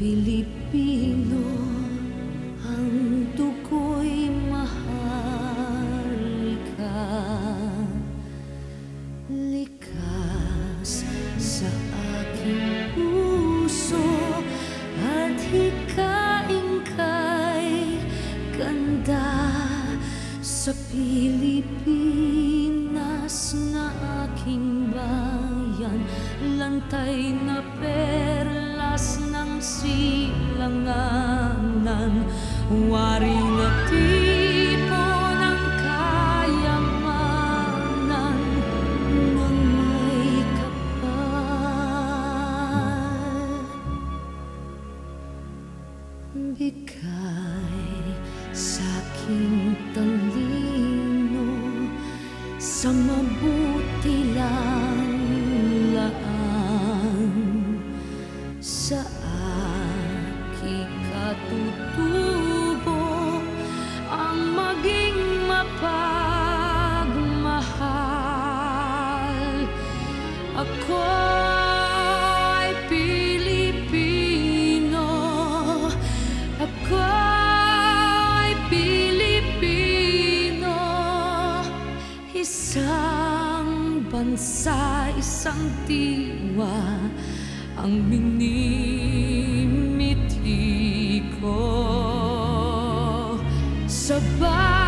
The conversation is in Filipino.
Pilipino Ang dugo'y maharlika Likas sa aking puso At hikaing kay ganda Sa Pilipinas na aking bayan. Lantay na perlas ng silanganan. Waring tipo ng kayamanan. Ng may kapal. Bigay sa'king talino Sa mabuti lang Isang bansa, isang diwa ang minimiti ko sa.